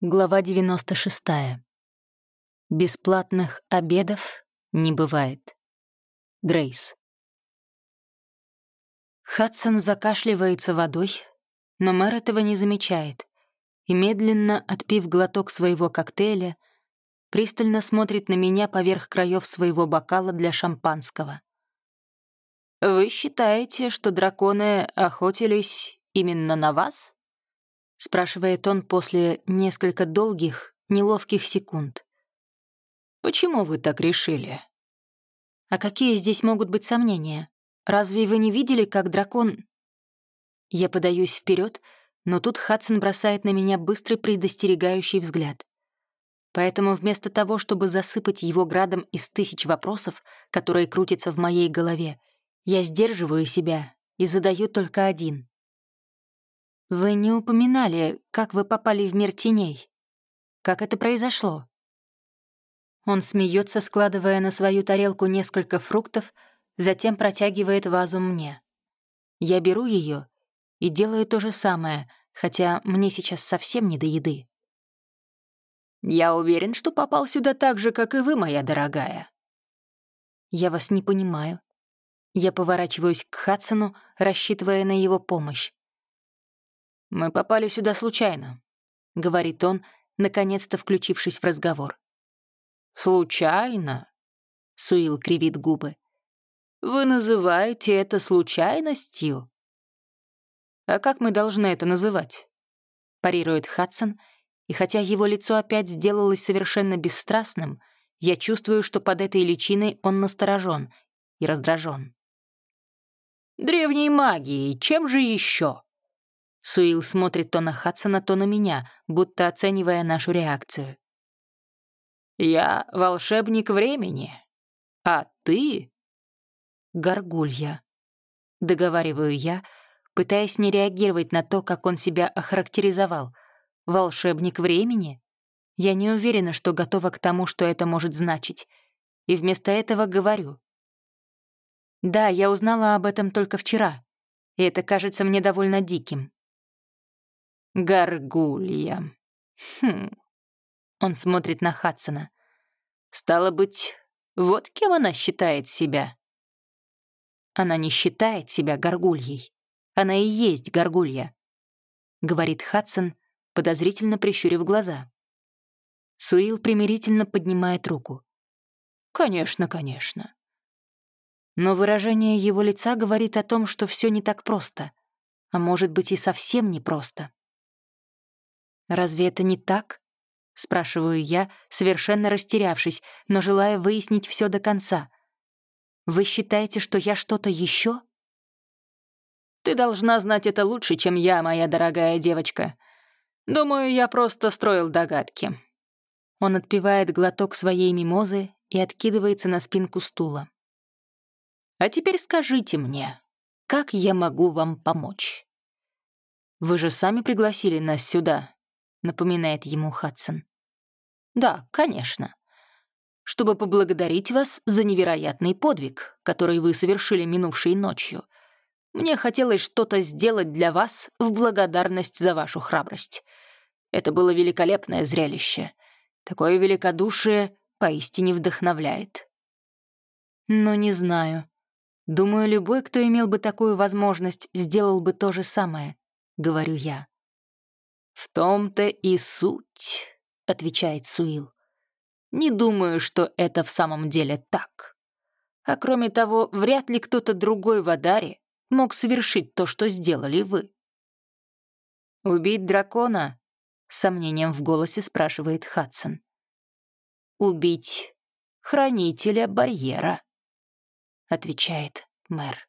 Глава 96. Бесплатных обедов не бывает. Грейс. Хадсон закашливается водой, но мэр этого не замечает и, медленно отпив глоток своего коктейля, пристально смотрит на меня поверх краев своего бокала для шампанского. «Вы считаете, что драконы охотились именно на вас?» — спрашивает он после несколько долгих, неловких секунд. «Почему вы так решили?» «А какие здесь могут быть сомнения? Разве вы не видели, как дракон...» Я подаюсь вперед, но тут Хадсон бросает на меня быстрый предостерегающий взгляд. Поэтому вместо того, чтобы засыпать его градом из тысяч вопросов, которые крутятся в моей голове, я сдерживаю себя и задаю только один. «Вы не упоминали, как вы попали в мир теней. Как это произошло?» Он смеется, складывая на свою тарелку несколько фруктов, затем протягивает вазу мне. Я беру ее и делаю то же самое, хотя мне сейчас совсем не до еды. «Я уверен, что попал сюда так же, как и вы, моя дорогая». «Я вас не понимаю». Я поворачиваюсь к Хадсону, рассчитывая на его помощь. «Мы попали сюда случайно», — говорит он, наконец-то включившись в разговор. «Случайно?» — Суил кривит губы. «Вы называете это случайностью?» «А как мы должны это называть?» — парирует Хадсон, и хотя его лицо опять сделалось совершенно бесстрастным, я чувствую, что под этой личиной он насторожен и раздражен. «Древней магией, чем же еще?» Суил смотрит то на Хадсона, то на меня, будто оценивая нашу реакцию. «Я волшебник времени, а ты...» «Горгулья», — договариваю я, пытаясь не реагировать на то, как он себя охарактеризовал. «Волшебник времени?» Я не уверена, что готова к тому, что это может значить, и вместо этого говорю. «Да, я узнала об этом только вчера, и это кажется мне довольно диким. Горгулья. Хм. Он смотрит на Хадсона. Стало быть, вот кем она считает себя. Она не считает себя горгульей. Она и есть горгулья, говорит Хадсон, подозрительно прищурив глаза. Суил примирительно поднимает руку. «Конечно, конечно». Но выражение его лица говорит о том, что все не так просто, а может быть и совсем непросто. «Разве это не так?» — спрашиваю я, совершенно растерявшись, но желая выяснить все до конца. «Вы считаете, что я что-то еще? «Ты должна знать это лучше, чем я, моя дорогая девочка. Думаю, я просто строил догадки». Он отпивает глоток своей мимозы и откидывается на спинку стула. «А теперь скажите мне, как я могу вам помочь?» «Вы же сами пригласили нас сюда», — напоминает ему Хадсон. «Да, конечно. Чтобы поблагодарить вас за невероятный подвиг, который вы совершили минувшей ночью. Мне хотелось что-то сделать для вас в благодарность за вашу храбрость. Это было великолепное зрелище. Такое великодушие поистине вдохновляет». «Но не знаю. Думаю, любой, кто имел бы такую возможность, сделал бы то же самое», — говорю я. «В том-то и суть», — отвечает Суил. «Не думаю, что это в самом деле так. А кроме того, вряд ли кто-то другой в Адаре мог совершить то, что сделали вы». «Убить дракона?» — с сомнением в голосе спрашивает Хадсон. «Убить хранителя барьера», — отвечает мэр.